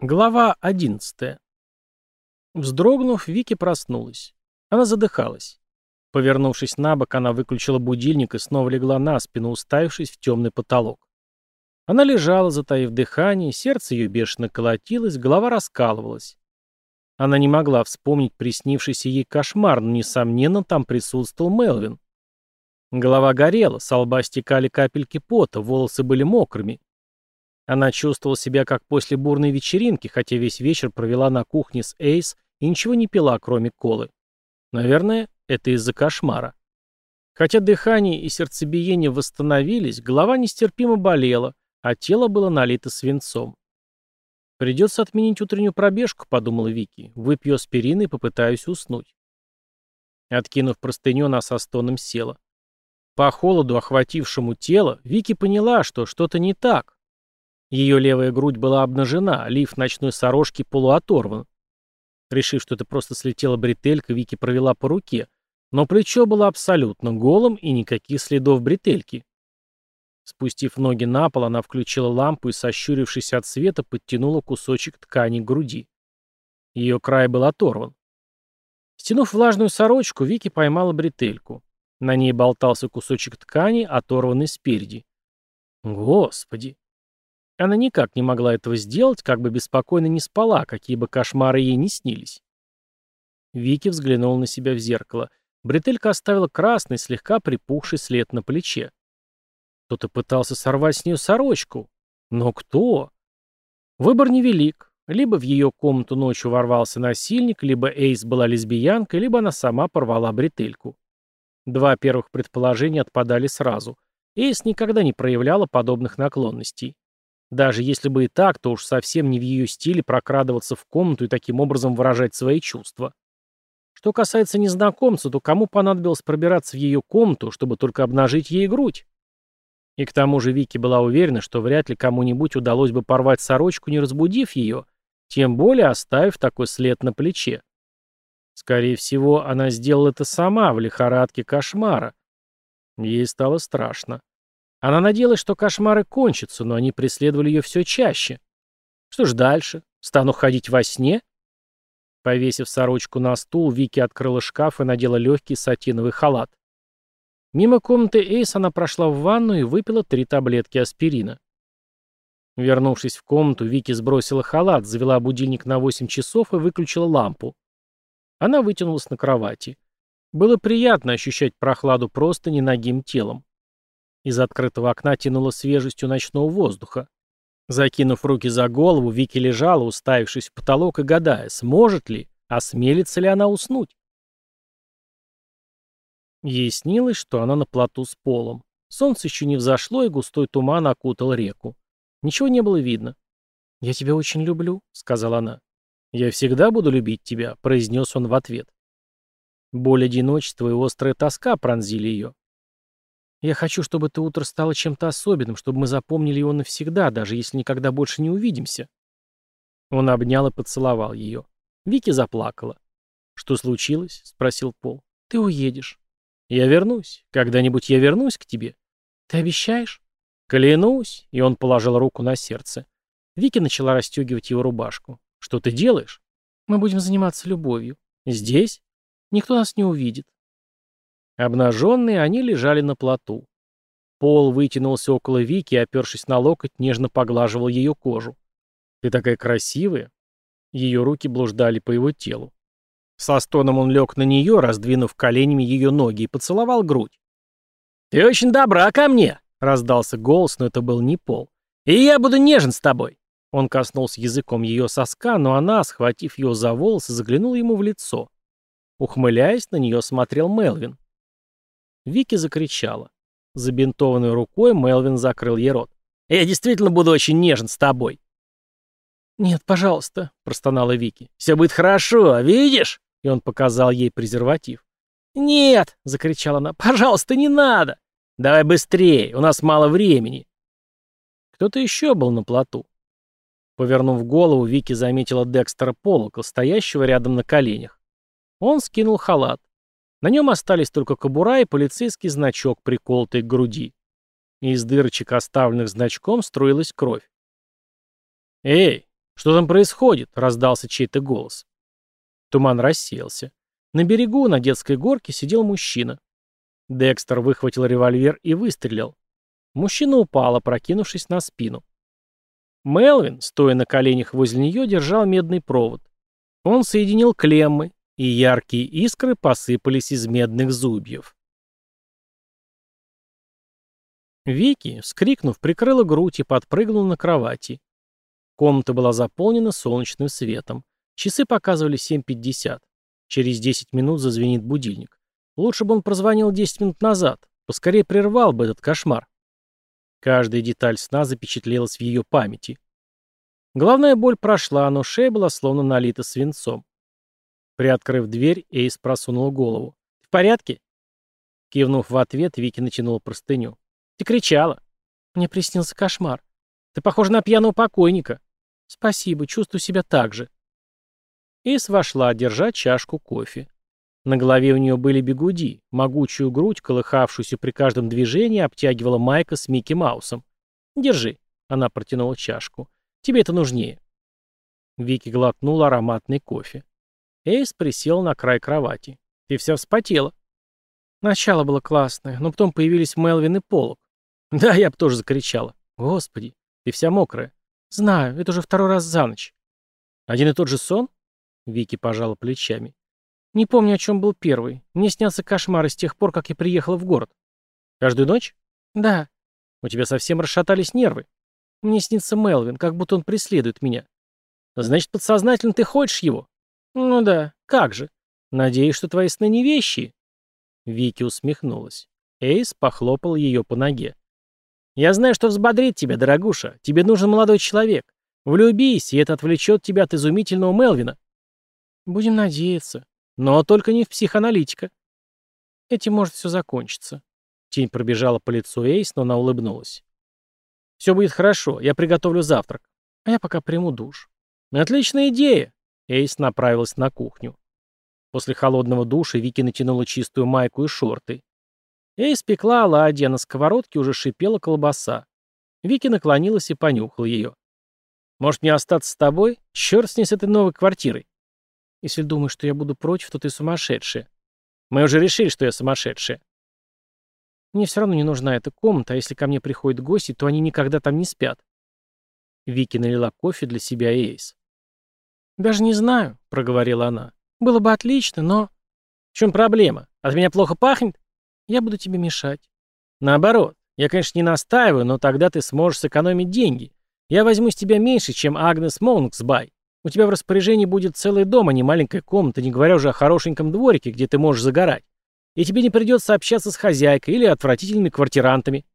Глава 11. Вздрогнув, Вики проснулась. Она задыхалась. Повернувшись на бок, она выключила будильник и снова легла на спину, уставившись в темный потолок. Она лежала, затаив дыхание, сердце ее бешено колотилось, голова раскалывалась. Она не могла вспомнить приснившийся ей кошмар, но, несомненно, там присутствовал Мелвин. Голова горела, с лба стекали капельки пота, волосы были мокрыми. Она чувствовала себя как после бурной вечеринки, хотя весь вечер провела на кухне с Эйс и ничего не пила, кроме колы. Наверное, это из-за кошмара. Хотя дыхание и сердцебиение восстановились, голова нестерпимо болела, а тело было налито свинцом. «Придется отменить утреннюю пробежку», — подумала Вики. «Выпью аспирин и попытаюсь уснуть». Откинув простыню, она со стоном села. По холоду, охватившему тело, Вики поняла, что что-то не так. Ее левая грудь была обнажена, лиф ночной сорожки полуоторван. Решив, что это просто слетела бретелька, Вики провела по руке, но плечо было абсолютно голым и никаких следов бретельки. Спустив ноги на пол, она включила лампу и, сощурившись от света, подтянула кусочек ткани к груди. Ее край был оторван. Стянув влажную сорочку, Вики поймала бретельку. На ней болтался кусочек ткани, оторванный спереди. Господи! Она никак не могла этого сделать, как бы беспокойно не спала, какие бы кошмары ей не снились. Вики взглянул на себя в зеркало. Бретелька оставила красный, слегка припухший след на плече. Кто-то пытался сорвать с нее сорочку. Но кто? Выбор невелик. Либо в ее комнату ночью ворвался насильник, либо Эйс была лесбиянкой, либо она сама порвала бретельку. Два первых предположения отпадали сразу. Эйс никогда не проявляла подобных наклонностей. Даже если бы и так, то уж совсем не в ее стиле прокрадываться в комнату и таким образом выражать свои чувства. Что касается незнакомца, то кому понадобилось пробираться в ее комнату, чтобы только обнажить ей грудь? И к тому же Вики была уверена, что вряд ли кому-нибудь удалось бы порвать сорочку, не разбудив ее, тем более оставив такой след на плече. Скорее всего, она сделала это сама, в лихорадке кошмара. Ей стало страшно. Она надеялась, что кошмары кончатся, но они преследовали ее все чаще. Что ж дальше? Стану ходить во сне? Повесив сорочку на стул, Вики открыла шкаф и надела легкий сатиновый халат. Мимо комнаты Эйс она прошла в ванну и выпила три таблетки аспирина. Вернувшись в комнату, Вики сбросила халат, завела будильник на 8 часов и выключила лампу. Она вытянулась на кровати. Было приятно ощущать прохладу просто ненагим телом. Из открытого окна тянуло свежестью ночного воздуха. Закинув руки за голову, Вики лежала, уставившись в потолок и гадая, сможет ли, осмелится ли она уснуть. Ей снилось, что она на плоту с полом. Солнце еще не взошло, и густой туман окутал реку. Ничего не было видно. «Я тебя очень люблю», — сказала она. «Я всегда буду любить тебя», — произнес он в ответ. Боль одиночества и острая тоска пронзили ее. Я хочу, чтобы это утро стало чем-то особенным, чтобы мы запомнили его навсегда, даже если никогда больше не увидимся. Он обнял и поцеловал ее. Вики заплакала. «Что случилось?» — спросил Пол. «Ты уедешь». «Я вернусь. Когда-нибудь я вернусь к тебе». «Ты обещаешь?» «Клянусь». И он положил руку на сердце. Вики начала расстегивать его рубашку. «Что ты делаешь?» «Мы будем заниматься любовью». «Здесь?» «Никто нас не увидит. Обнаженные, они лежали на плоту. Пол вытянулся около Вики и, опершись на локоть, нежно поглаживал ее кожу. «Ты такая красивая!» Ее руки блуждали по его телу. Со стоном он лег на нее, раздвинув коленями ее ноги, и поцеловал грудь. «Ты очень добра ко мне!» — раздался голос, но это был не Пол. «И я буду нежен с тобой!» Он коснулся языком ее соска, но она, схватив ее за волосы, заглянула ему в лицо. Ухмыляясь, на нее смотрел Мелвин. Вики закричала. Забинтованной рукой Мелвин закрыл ей рот. «Я действительно буду очень нежен с тобой». «Нет, пожалуйста», — простонала Вики. «Все будет хорошо, видишь?» И он показал ей презерватив. «Нет!» — закричала она. «Пожалуйста, не надо!» «Давай быстрее, у нас мало времени!» Кто-то еще был на плоту. Повернув голову, Вики заметила Декстера Полока, стоящего рядом на коленях. Он скинул халат. На нем остались только кобура и полицейский значок, приколотый к груди. Из дырочек, оставленных значком, струилась кровь. «Эй, «Что там происходит?» — раздался чей-то голос. Туман рассеялся. На берегу, на детской горке, сидел мужчина. Декстер выхватил револьвер и выстрелил. Мужчина упал, опрокинувшись на спину. Мелвин, стоя на коленях возле нее, держал медный провод. Он соединил клеммы, и яркие искры посыпались из медных зубьев. Вики, вскрикнув, прикрыла грудь и подпрыгнула на кровати. Комната была заполнена солнечным светом. Часы показывали 7.50. Через 10 минут зазвенит будильник. Лучше бы он прозвонил 10 минут назад. Поскорее прервал бы этот кошмар. Каждая деталь сна запечатлелась в ее памяти. Головная боль прошла, но шея была словно налита свинцом. Приоткрыв дверь, Эйс просунул голову. «В порядке?» Кивнув в ответ, Вики натянула простыню. Ты кричала. Мне приснился кошмар. Ты похожа на пьяного покойника. Спасибо, чувствую себя так же. Эйс вошла, держа чашку кофе. На голове у нее были бегуди, могучую грудь, колыхавшуюся при каждом движении, обтягивала майка с Микки Маусом. «Держи», — она протянула чашку. «Тебе это нужнее». Вики глотнула ароматный кофе. Эйс присел на край кровати. «Ты вся вспотела». Начало было классное, но потом появились Мелвин и Полок. Да, я бы тоже закричала. Господи, ты вся мокрая. Знаю, это уже второй раз за ночь. Один и тот же сон? Вики пожала плечами. Не помню, о чем был первый. Мне снялся кошмар с тех пор, как я приехала в город. Каждую ночь? Да. У тебя совсем расшатались нервы. Мне снится Мелвин, как будто он преследует меня. Значит, подсознательно ты хочешь его? Ну да, как же. Надеюсь, что твои сны не вещи. Вики усмехнулась. Эйс похлопал ее по ноге. Я знаю, что взбодрит тебя, дорогуша. Тебе нужен молодой человек. Влюбись, и это отвлечет тебя от изумительного Мелвина. Будем надеяться. Но только не в психоаналитика. Этим может все закончиться. Тень пробежала по лицу Эйс, но она улыбнулась. Все будет хорошо, я приготовлю завтрак. А я пока приму душ. Отличная идея. Эйс направилась на кухню. После холодного душа Вики натянула чистую майку и шорты. Я испекла оладьи, а на сковородке уже шипела колбаса. Вики наклонилась и понюхала ее. «Может, мне остаться с тобой? Черт с ней с этой новой квартирой!» «Если думаешь, что я буду против, то ты сумасшедшая». «Мы уже решили, что я сумасшедшая». «Мне все равно не нужна эта комната, а если ко мне приходят гости, то они никогда там не спят». Вики налила кофе для себя и Эйс. «Даже не знаю», — проговорила она. «Было бы отлично, но...» «В чем проблема? От меня плохо пахнет?» Я буду тебе мешать. Наоборот. Я, конечно, не настаиваю, но тогда ты сможешь сэкономить деньги. Я возьму с тебя меньше, чем Агнес Монксбай. У тебя в распоряжении будет целый дом, а не маленькая комната, не говоря уже о хорошеньком дворике, где ты можешь загорать. И тебе не придется общаться с хозяйкой или отвратительными квартирантами.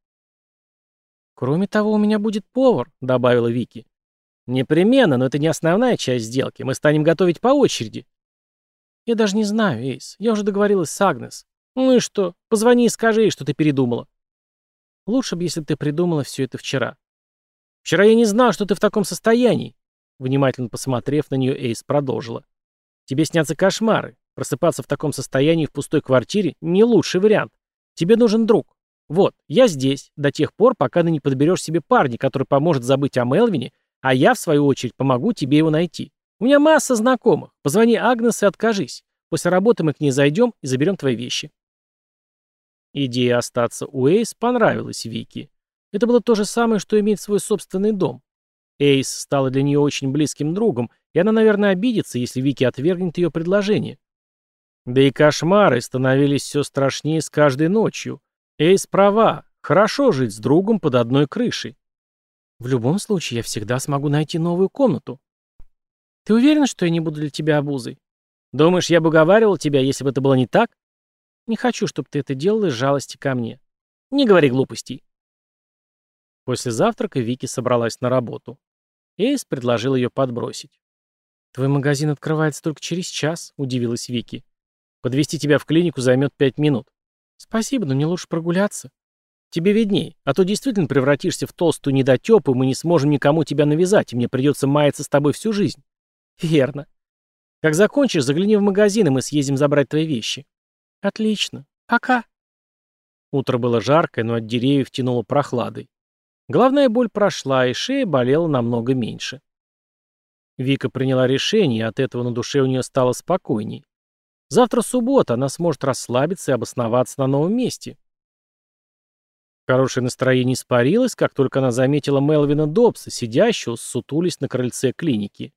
Кроме того, у меня будет повар, добавила Вики. Непременно, но это не основная часть сделки. Мы станем готовить по очереди. Я даже не знаю, Эйс. Я уже договорилась с Агнес. «Ну и что? Позвони и скажи ей, что ты передумала». «Лучше бы, если ты придумала все это вчера». «Вчера я не знал, что ты в таком состоянии», внимательно посмотрев на нее, Эйс продолжила. «Тебе снятся кошмары. Просыпаться в таком состоянии в пустой квартире – не лучший вариант. Тебе нужен друг. Вот, я здесь, до тех пор, пока ты не подберешь себе парня, который поможет забыть о Мелвине, а я, в свою очередь, помогу тебе его найти. У меня масса знакомых. Позвони Агнес и откажись. После работы мы к ней зайдем и заберем твои вещи. Идея остаться у Эйс понравилась Вики. Это было то же самое, что иметь свой собственный дом. Эйс стала для нее очень близким другом, и она, наверное, обидится, если Вики отвергнет ее предложение. Да и кошмары становились все страшнее с каждой ночью. Эйс права, хорошо жить с другом под одной крышей. В любом случае, я всегда смогу найти новую комнату. Ты уверена, что я не буду для тебя обузой? Думаешь, я бы уговаривал тебя, если бы это было не так? Не хочу, чтобы ты это делал из жалости ко мне. Не говори глупостей. После завтрака Вики собралась на работу. Эйс предложил ее подбросить. «Твой магазин открывается только через час», — удивилась Вики. «Подвести тебя в клинику займет пять минут». «Спасибо, но мне лучше прогуляться». «Тебе видней, а то действительно превратишься в толстую недотепу, и мы не сможем никому тебя навязать, и мне придется маяться с тобой всю жизнь». «Верно. Как закончишь, загляни в магазин, и мы съездим забрать твои вещи». «Отлично. Пока». Утро было жаркое, но от деревьев тянуло прохладой. Головная боль прошла, и шея болела намного меньше. Вика приняла решение, и от этого на душе у нее стало спокойней. Завтра суббота, она сможет расслабиться и обосноваться на новом месте. Хорошее настроение испарилось, как только она заметила Мелвина Добса, сидящего, сутулись на крыльце клиники.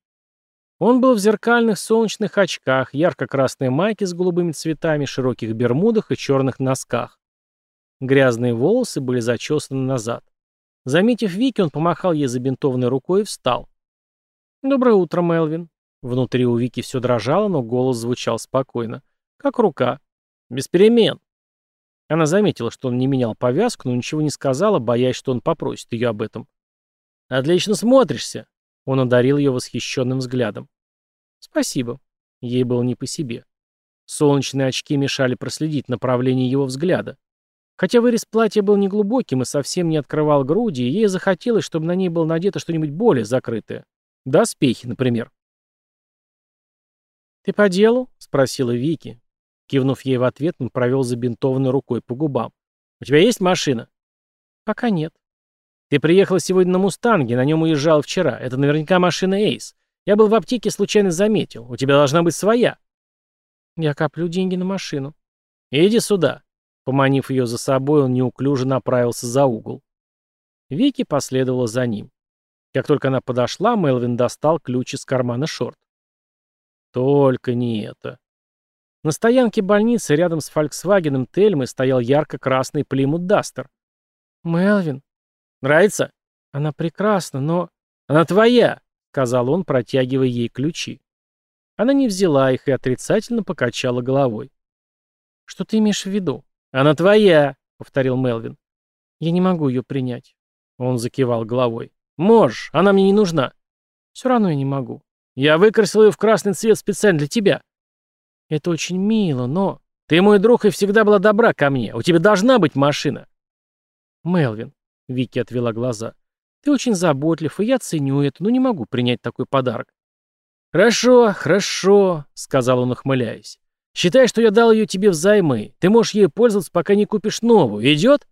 Он был в зеркальных солнечных очках, ярко-красной майке с голубыми цветами, широких бермудах и черных носках. Грязные волосы были зачесаны назад. Заметив Вики, он помахал ей забинтованной рукой и встал. «Доброе утро, Мелвин». Внутри у Вики все дрожало, но голос звучал спокойно. «Как рука?» «Без перемен». Она заметила, что он не менял повязку, но ничего не сказала, боясь, что он попросит ее об этом. «Отлично смотришься», — он одарил ее восхищенным взглядом. «Спасибо». Ей было не по себе. Солнечные очки мешали проследить направление его взгляда. Хотя вырез платья был неглубоким и совсем не открывал груди, ей захотелось, чтобы на ней было надето что-нибудь более закрытое. Доспехи, например. «Ты по делу?» — спросила Вики. Кивнув ей в ответ, он провел забинтованной рукой по губам. «У тебя есть машина?» «Пока нет». «Ты приехала сегодня на «Мустанге», на нем уезжал вчера. Это наверняка машина Эйс. Я был в аптеке случайно заметил. У тебя должна быть своя». «Я коплю деньги на машину». «Иди сюда». Поманив ее за собой, он неуклюже направился за угол. Вики последовала за ним. Как только она подошла, Мелвин достал ключ из кармана шорт. Только не это. На стоянке больницы рядом с Фольксвагеном Тельмы стоял ярко-красный Плимут Дастер. «Мелвин». «Нравится?» «Она прекрасна, но...» «Она твоя», — сказал он, протягивая ей ключи. Она не взяла их и отрицательно покачала головой. «Что ты имеешь в виду?» «Она твоя», — повторил Мелвин. «Я не могу ее принять». Он закивал головой. «Можешь, она мне не нужна». «Все равно я не могу». «Я выкрасил ее в красный цвет специально для тебя». «Это очень мило, но...» «Ты мой друг и всегда была добра ко мне. У тебя должна быть машина». «Мелвин», — Вики отвела глаза, — «ты очень заботлив, и я ценю это, но не могу принять такой подарок». «Хорошо, хорошо», — сказал он, ухмыляясь. Считай, что я дал ее тебе взаймы. Ты можешь ею пользоваться, пока не купишь новую. Идет?»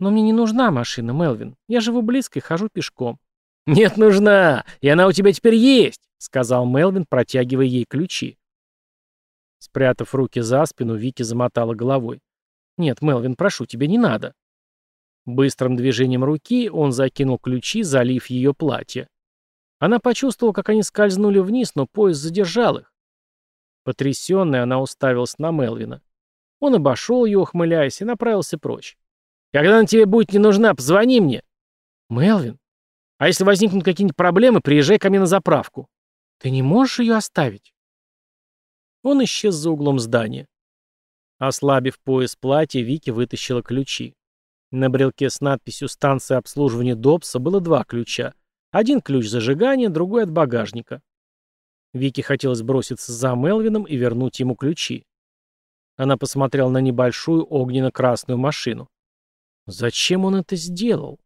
«Но мне не нужна машина, Мелвин. Я живу близко и хожу пешком». «Нет, нужна! И она у тебя теперь есть!» — сказал Мелвин, протягивая ей ключи. Спрятав руки за спину, Вики замотала головой. «Нет, Мелвин, прошу тебя, не надо». Быстрым движением руки он закинул ключи, залив ее платье. Она почувствовала, как они скользнули вниз, но поезд задержал их. Потрясенная, она уставилась на Мелвина. Он обошел ее, ухмыляясь, и направился прочь. «Когда она тебе будет не нужна, позвони мне!» «Мелвин, а если возникнут какие-нибудь проблемы, приезжай ко мне на заправку». «Ты не можешь ее оставить?» Он исчез за углом здания. Ослабив пояс платья, Вики вытащила ключи. На брелке с надписью «Станция обслуживания Добса» было два ключа. Один ключ зажигания, другой от багажника. Вике хотелось броситься за Мелвином и вернуть ему ключи. Она посмотрела на небольшую огненно-красную машину. Зачем он это сделал?